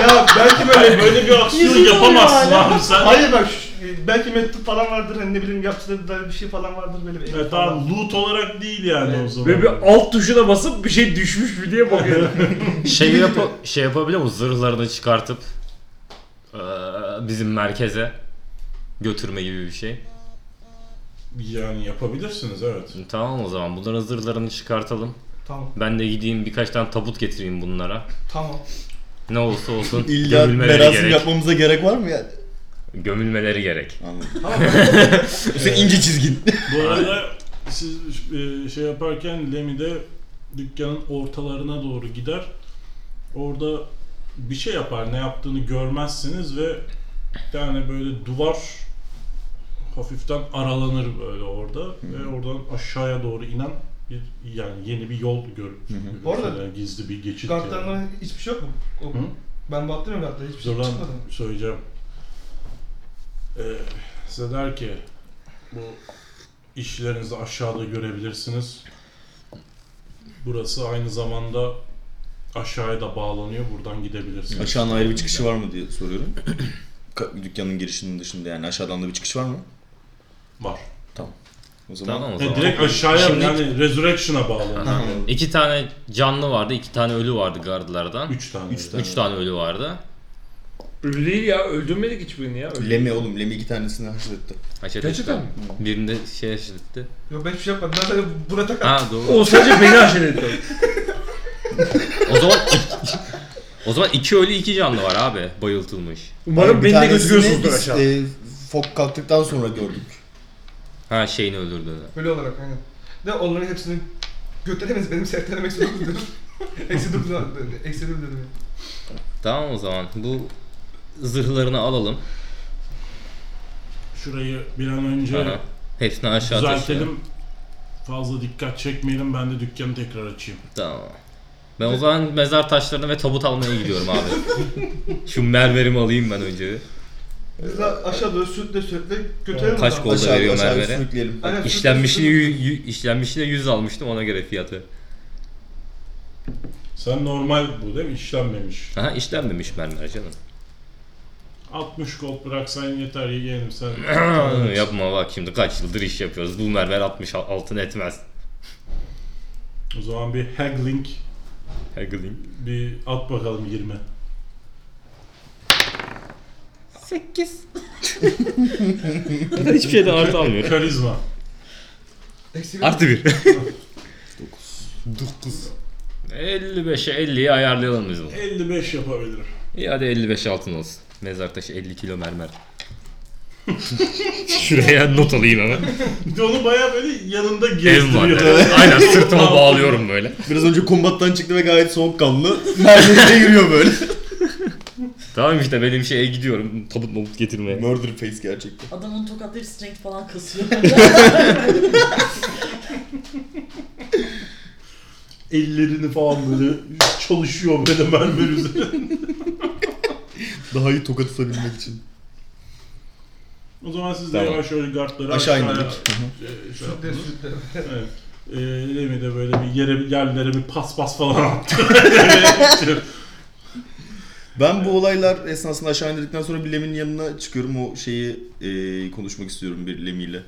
ya belki böyle Böyle, böyle bir aksiyon yapamazsın abi sen. Hayır bak şu- belki mektup falan vardır hani ne bileyim yaptığı da bir şey falan vardır böyle bir Evet tamam loot olarak değil yani o zaman. Ve bir alt tuşuna basıp bir şey düşmüş mü diye bakıyorum. Şey, yap şey yapabiliyor musun? Zırhlarını çıkartıp eee, bizim merkeze götürme gibi bir şey. Yani yapabilirsiniz evet. Tamam o zaman bunların zırhlarını çıkartalım. Tamam Ben de gideyim birkaç tane tabut getireyim bunlara. tamam. Ne olursa olsun İlla gömülmeleri merasim gerek. yapmamıza gerek var mı yani? Gömülmeleri gerek. Anladım. Tamam. Sen ince çizgin. Bu arada siz e, şey yaparken Lemmy de dükkanın ortalarına doğru gider. Orada bir şey yapar. Ne yaptığını görmezsiniz ve bir tane böyle duvar hafiften aralanır böyle orada ve oradan aşağıya doğru inen bir yani yeni bir yol gör. Bu arada Yani gizli bir geçit. yani. Hiçbir şey yok mu? O, Hı? ben baktım ya kartlara hiçbir şey Dur lan çıkmadı. söyleyeceğim. Ee, size der ki bu işlerinizi aşağıda görebilirsiniz. Burası aynı zamanda aşağıya da bağlanıyor. Buradan gidebilirsiniz. Aşağının ayrı bir çıkışı var mı diye soruyorum. Ka- Dükkanın girişinin dışında yani aşağıdan da bir çıkış var mı? Var. O zaman Tamam o Yani zaman. direkt aşağıya Şimdi- yani Resurrection'a bağlanıyor. Aha. İki tane canlı vardı, iki tane ölü vardı gardlardan. Üç tane. Üç tane. Üç tane ölü vardı. Ölü değil ya öldürmedik hiçbirini ya. Öldü. Lemi oğlum Lemi iki tanesini haşretti. Haşet Gerçekten etti. Birinde şey haşet etti. Yok ben hiçbir şey yapmadım. Ben sadece buna takar. Ha doğru. O sadece beni aşağı etti. O zaman o zaman iki ölü iki canlı var abi bayıltılmış. Umarım beni de biz, aşağı. E, fok kalktıktan sonra gördük. Ha şeyini öldürdüğünü. Öyle olarak aynen. De onların hepsini götüremeyiz. Benim sertlerim eksi 9 diyorum. eksi 9 eksi 1 dedim. Tamam o zaman bu zırhlarını alalım. Şurayı bir an önce Aha. Hepsini aşağı taşıyalım. düzeltelim. Fazla dikkat çekmeyelim. Ben de dükkanı tekrar açayım. Tamam. Ben o zaman mezar taşlarını ve tabut almaya gidiyorum abi. Şu mermerimi alayım ben önce. Biz de aşağı doğru sürükle sürükle götürelim. Kaç gol? Orada veriyor mermere. sürükleyelim. Aynen, sürükle İşlenmişini, sürükle. yü- yü- işlenmişine 100 almıştım ona göre fiyatı. Sen normal bu değil mi? İşlenmemiş. Aha işlenmemiş mermer canım. 60 gold bıraksan yeter yeğenim sen. Yapma bak şimdi kaç yıldır iş yapıyoruz. Bu mermer 60 altın etmez. O zaman bir haggling Haggling. bir at bakalım 20. 8. Hiçbir şeyden artı almıyor. Karizma. Artı 1. 55'e 50'yi ayarlayalım biz bunu. 55 yapabilirim. İyi hadi 55 altın olsun. Mezar taşı 50 kilo mermer. Şuraya not alayım hemen. Bir de onu baya böyle yanında Ev var. gezdiriyor. evet. Aynen sırtıma bağlıyorum böyle. Biraz önce kombattan çıktı ve gayet soğukkanlı. Mermiyle yürüyor böyle. Tamam işte benim şeye gidiyorum tabut mabut getirmeye. Murder face gerçekten. Adamın tokatları strength falan kasıyor. ellerini falan böyle çalışıyor böyle mermer üzerinde. Daha iyi tokat atabilmek için. O zaman siz de Tamam. yavaş yavaş gardları Aşağı indirdik. e, şey yaptınız. Evet. Ee, Lemi de böyle bir yere yerlere bir pas pas falan attı. Ben bu olaylar esnasında aşağı indirdikten sonra bir Lemi'nin yanına çıkıyorum. O şeyi e, konuşmak istiyorum bir Lemi'yle.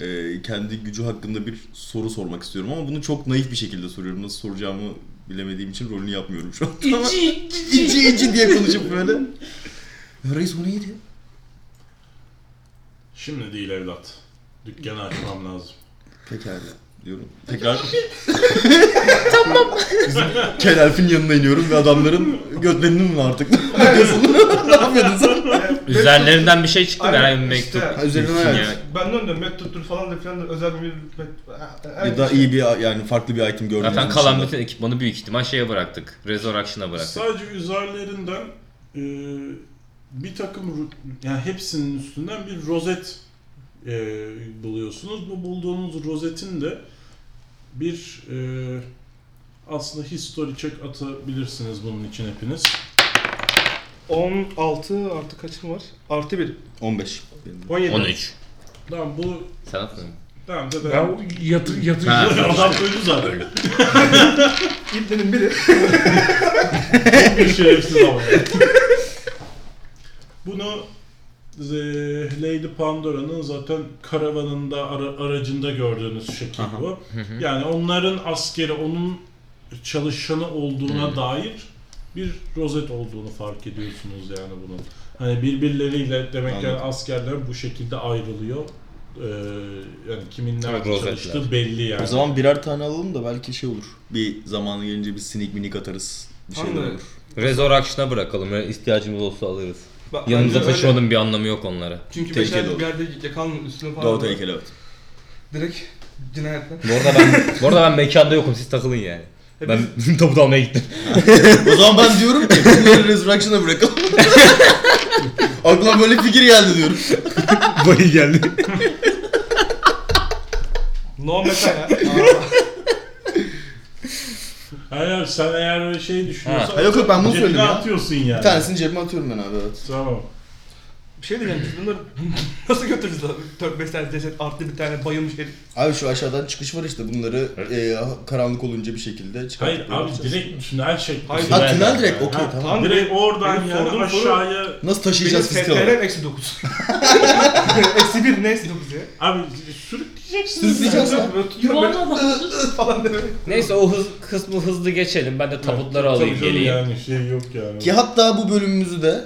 E, kendi gücü hakkında bir soru sormak istiyorum ama bunu çok naif bir şekilde soruyorum. Nasıl soracağımı bilemediğim için rolünü yapmıyorum şu an. İci, ici, ici diye konuşup böyle. Reis o neydi? Şimdi değil evlat. Dükkanı açmam lazım. Pekala diyorum. Tekrar tamam. Bizim Kelalf'in yanına iniyorum ve adamların götlerini mi artık? ne yapıyordun sen? Üzerlerinden bir şey çıktı? Aynen, Herhangi bir mektup. işte. Ha, üzerinden Kim evet. Ben de öyle mektuptur falan da filan da özel bir met- Ya da iyi bir yani farklı bir item gördüğünüz Zaten kalan dışında. bütün ekipmanı büyük ihtimal şeye bıraktık. Resurrection'a bıraktık. Sadece üzerlerinden e, bir takım ru- yani hepsinin üstünden bir rozet e, buluyorsunuz. Bu bulduğunuz rozetin de bir e, aslında history check atabilirsiniz bunun için hepiniz. 16 artı kaçım var? Artı 1. 15. benim. 17. 13. Tamam bu Sen atmadın. tamam da Ben yatır yatır Ha. adam öldü zaten. İbnenin biri. bir şerefsiz ama. Bunu e, Lady Pandora'nın zaten karavanında ara- aracında gördüğünüz şekil bu. Yani onların askeri onun çalışanı olduğuna dair bir rozet olduğunu fark ediyorsunuz yani bunun. Hani birbirleriyle demek ki Anladım. askerler bu şekilde ayrılıyor. Ee, yani kimin nerede Rozetler. çalıştığı belli yani. O zaman birer tane alalım da belki şey olur. Bir zamanı gelince bir sneak minik atarız. Bir şey Anladım. olur. Resurrection'a bırakalım. Ya ihtiyacımız olsa alırız. Bak, Yanımıza bence öyle. taşımanın bir anlamı yok onlara. Çünkü Tehlikeli beşer olur. bir yerde yakalın üstüne falan. Doğru tehlikeli evet. Direkt cinayetler. Bu arada ben bu arada ben mekanda yokum. Siz takılın yani. Ben tabut almaya gittim. o zaman ben diyorum ki bunları Resurrection'a bırakalım. Aklıma böyle bir fikir geldi diyorum. Bayı geldi. No meta ya. Hayır sen eğer öyle şey düşünüyorsan Ha, yok, yok, ben bunu cebine söyledim ya. atıyorsun yani. Bir tanesini cebime atıyorum ben abi evet. Tamam. Bir şey diyeceğim biz bunları nasıl götüreceğiz abi? 4-5 tane ceset artı bir tane bayılmış herif. Abi şu aşağıdan çıkış var işte bunları e, karanlık olunca bir şekilde çıkartıp Hayır abi bırakacağız. direkt tünel şeklinde. Hayır. Ha Tünel direkt okey Ha, tamam. Direkt oradan Benim yani sorduğum soru- aşağıya... Nasıl Benim taşıyacağız fiziksel STR'm eksi 9. eksi 1 ne eksi 9 ya? Abi sürükleyeceksin. Sürükleyeceğiz ya. Böyle tutuyorum böyle falan böyle. Neyse o hız kısmı hızlı geçelim. Ben de tabutları alayım Tabii canım geleyim. Yani şey yok yani. Ki hatta bu bölümümüzü de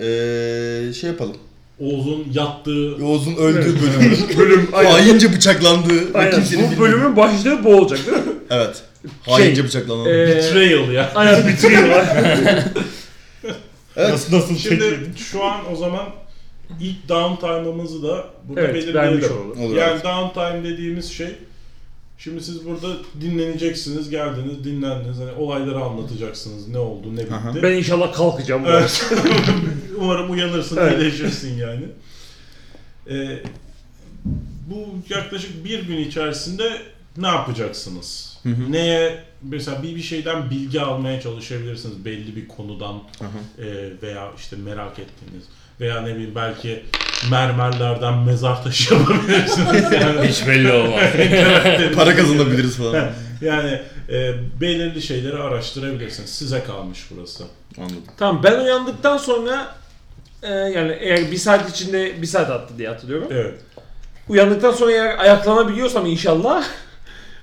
e, şey yapalım. Oğuz'un yattığı Oğuz'un öldüğü bölüm. bölüm aynen. Haince bıçaklandığı ve Aynen. kimsenin Bu bilmediği. bölümün başlığı bu olacak değil mi? Evet. Haince Şey, bıçaklanan. Ee, betrayal ya. aynen bitiriyorlar. evet. nasıl Şimdi şu an o zaman ilk downtime'ımızı da burada evet vermiş belirleyelim. olalım. Olur Yani abi. downtime dediğimiz şey Şimdi siz burada dinleneceksiniz, geldiniz, dinlendiniz. Hani olayları anlatacaksınız. Ne oldu, ne bitti. Aha. Ben inşallah kalkacağım. Evet. Umarım uyanırsın, Evet. iyileşirsin yani. Ee, bu yaklaşık bir gün içerisinde ne yapacaksınız? Hı hı. Neye mesela bir bir şeyden bilgi almaya çalışabilirsiniz belli bir konudan Aha. e, veya işte merak ettiğiniz veya ne bileyim belki mermerlerden mezar taşı yapabilirsiniz yani. Hiç belli olmaz. Para kazanabiliriz falan. yani e, belirli şeyleri araştırabilirsiniz. Size kalmış burası. Anladım. Tamam ben uyandıktan sonra e, yani eğer bir saat içinde bir saat attı diye hatırlıyorum. Evet. Uyandıktan sonra eğer ayaklanabiliyorsam inşallah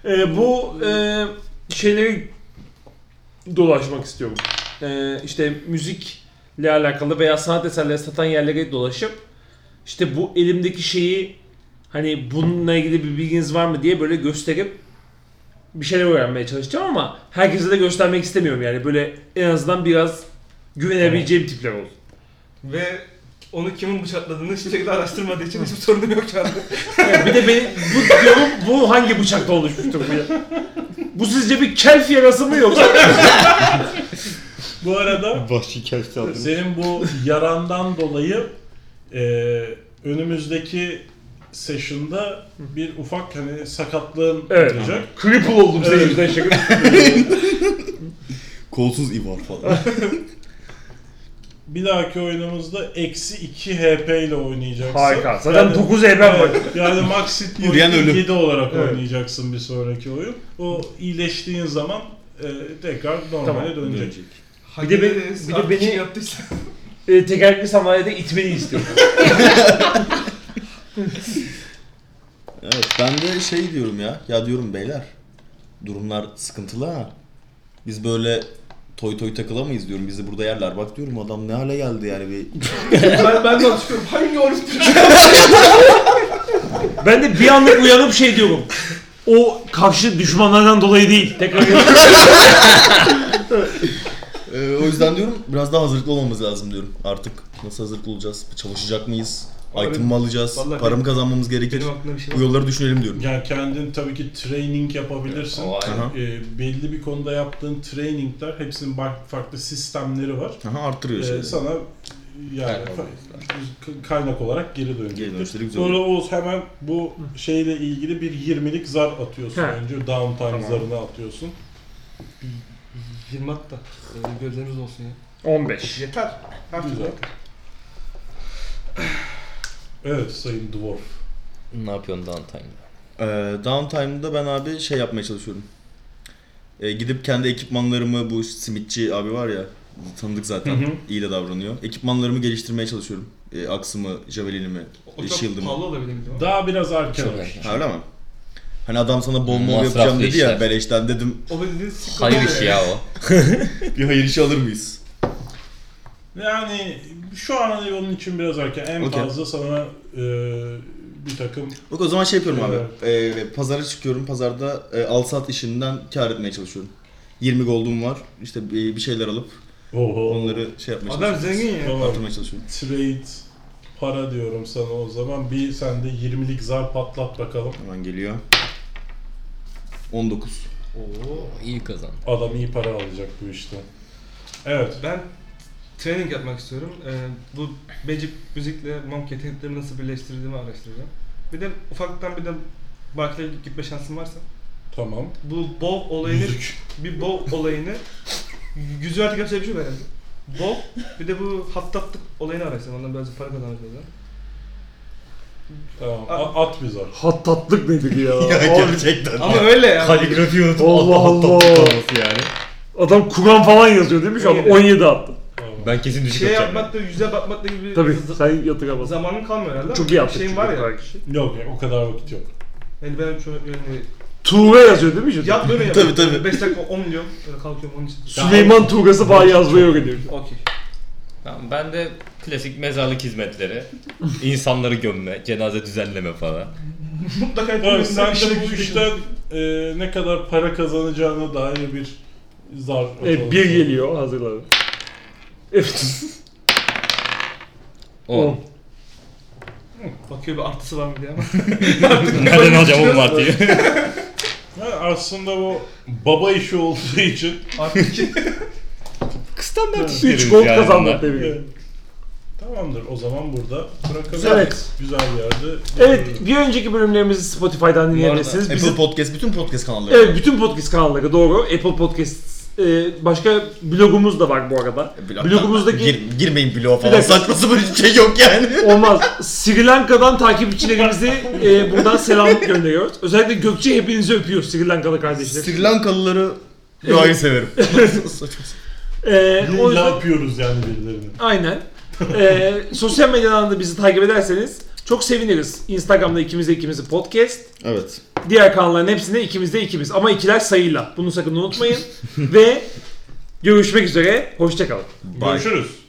e, bu e, şeyleri dolaşmak istiyorum. E, işte müzikle alakalı veya sanat eserleri satan yerlere dolaşıp işte bu elimdeki şeyi hani bununla ilgili bir bilginiz var mı diye böyle gösterip bir şeyler öğrenmeye çalışacağım ama herkese de göstermek istemiyorum yani böyle en azından biraz güvenebileceğim tipler olsun. Ve onu kimin bıçakladığını hiçbir şekilde araştırmadığı için hiçbir sorunum yok şu anda. Yani bir de benim bu diyorum bu hangi bıçakta oluşmuştur bu ya? Bu sizce bir kelf yarası mı yoksa? Bu arada Vahşi senin bu yarandan dolayı e, önümüzdeki session'da bir ufak hani sakatlığın Evet. olacak. Cripple oldum senin Evet. yüzünden şaka. Kolsuz Ivar falan. Bir dahaki oyunumuzda eksi 2 HP ile oynayacaksın. Harika. Zaten 9 evren var. Evet, yani max hit Yürüyen point'i ölüm. 7 olarak Evet. oynayacaksın bir sonraki oyun. O iyileştiğin zaman e, tekrar normale Tamam. dönecek. Bir de be- bir de beni- yaptıysa. e, tekerlekli sandalyede itmeni istiyorum. Evet ben de şey diyorum ya. Ya diyorum beyler. Durumlar sıkıntılı ha. Biz böyle toy toy takılamayız diyorum. Bizi burada yerler. Bak diyorum adam ne hale geldi yani bir ben, ben de çıkıyorum. Hangi orospu Ben de bir anlık uyanıp şey diyorum. O karşı düşmanlardan dolayı değil. Tekrar Ee, o yüzden diyorum biraz daha hazırlıklı olmamız lazım diyorum. Artık nasıl hazırlıklı olacağız? Çalışacak mıyız? Abi, Item mı alacağız? vallahi Para mı benim- kazanmamız gerekir? Benim aklımda bir şey Bu var. yolları düşünelim diyorum. Yani kendin tabii ki training yapabilirsin. O ayrı. Aha. E, belli bir konuda yaptığın trainingler hepsinin farklı sistemleri var. Aha arttırıyor E, şeyleri. sana yani Kaynak fa- kaynak olarak geri Geri dönecektir. dönüşleri güzel Sonra oluyor. Oğuz hemen bu şeyle ilgili bir 20'lik zar atıyorsun He. önce. Downtime Tamam. zarını atıyorsun. 20 hatta. Öyle gözleriniz olsun ya. 15. Yeter. Her türlü Güzel. yeter. Evet Sayın Dwarf. Ne yapıyorsun downtime'da? Ee, downtime'da ben abi şey yapmaya çalışıyorum. Ee, gidip kendi ekipmanlarımı bu simitçi abi var ya tanıdık zaten. Hı hı. iyi de davranıyor. Ekipmanlarımı geliştirmeye çalışıyorum. Ee, aksımı, javelinimi, O e, çok shield'ımı. pahalı olabilir mi? Daha biraz erken Çok olur. erken. Ha, öyle mi? Hani adam sana Masraflı yapacağım dedi ya işler. beleşten dedim O sikko Hayır oluyor işi ya o. bir hayır işi alır mıyız? Yani şu an hani onun için biraz erken. En Okey. fazla sana e, bir takım Bak o zaman şey yapıyorum abi. Ee, pazara çıkıyorum. Pazarda e, al sat işinden kar etmeye çalışıyorum. 20 gold'um var. İşte bir bir şeyler alıp Oho. onları şey yapmaya Adam çalışıyorum. zengin ya. Tamam. Artırmaya çalışıyorum. Trade para diyorum sana o zaman. Bir sen de 20'lik zar patlat bakalım. Hemen geliyor. 19. Oo. İyi kazan. Adam iyi para alacak bu işte. Evet. Ben training yapmak istiyorum. Ee, bu Magic müzikle monk yeteneklerimi nasıl birleştirdiğimi araştıracağım. Bir de ufaktan bir de markete gitme şansım varsa Tamam. bu bow olayını Yüzük. bir bow olayını yüzü artık yapacak bir şey var herhalde. Bow bir de bu hattatlık olayını araştıracağım. Ondan biraz para kazanacağız. Tamam. A- at bir zar. Hattatlık nedir ya? ya Abi, gerçekten. Ama öyle yani. Kaligrafi unutup Allah Allah Allah. yani. Adam Kur'an falan yazıyor değil mi şu an? 17 attı. Tamam. Ben kesin düşük şey atacağım. yapmak da yüze bakmak da gibi Tabii z- sen yatıramazsın. zamanın kalmıyor herhalde. Çok iyi yaptık Şeyim çünkü var ya. kişi. Yok ya o kadar vakit yok. Yani ben şu yani Tuğra yazıyor değil mi şu? yap böyle Tabii, tabii. 5 dakika 10 milyon böyle kalkıyorum onun için. Süleyman Tuğrası falan yazmayı öğreniyor. Okey. Tamam, ben de klasik mezarlık hizmetleri, insanları gömme, cenaze düzenleme falan. Mutlaka Evet, sen işine de bu gücüne işten e, ne kadar para kazanacağına dair bir zar atalım. bir geliyor hazırladım. Evet. 10. Bakıyor bir artısı var mı diye ama. Nereden alacağım oğlum artık? Ha, aslında bu baba işi olduğu için Artı 2. Standart 3 işlerimiz gol yani kazandık bunlar. Evet. ederim. Tamamdır. O zaman burada bırakalım. Evet. Güzel bir yerde. Evet, bir önceki bölümlerimizi Spotify'dan dinleyebilirsiniz. Apple Bizim Podcast, bütün podcast kanalları. Evet bütün podcast kanalları doğru. Apple Podcast e, başka blogumuz da var bu arada. Blogdan- Blogumuzdaki Gir, girmeyin bloğa Bir falan. dakika. Saçma sapan hiçbir şey yok yani. olmaz. Sri Lanka'dan takipçilerimizi e, buradan selam gönderiyoruz. Özellikle Gökçe hepinizi öpüyor Sri Lankalı kardeşler. Sri Lankalıları gayet severim. Saçma sapan. E, o Ne yüzden yapıyoruz yani birilerini? aynen. E, sosyal medyadan da bizi takip ederseniz çok seviniriz. Instagram'da ikimize ikimizi podcast. Evet. Diğer kanalların hepsinde ikimizde ikimiz. Ama ikiler sayıyla. Bunu sakın unutmayın. Ve görüşmek üzere. Hoşçakalın. Görüşürüz.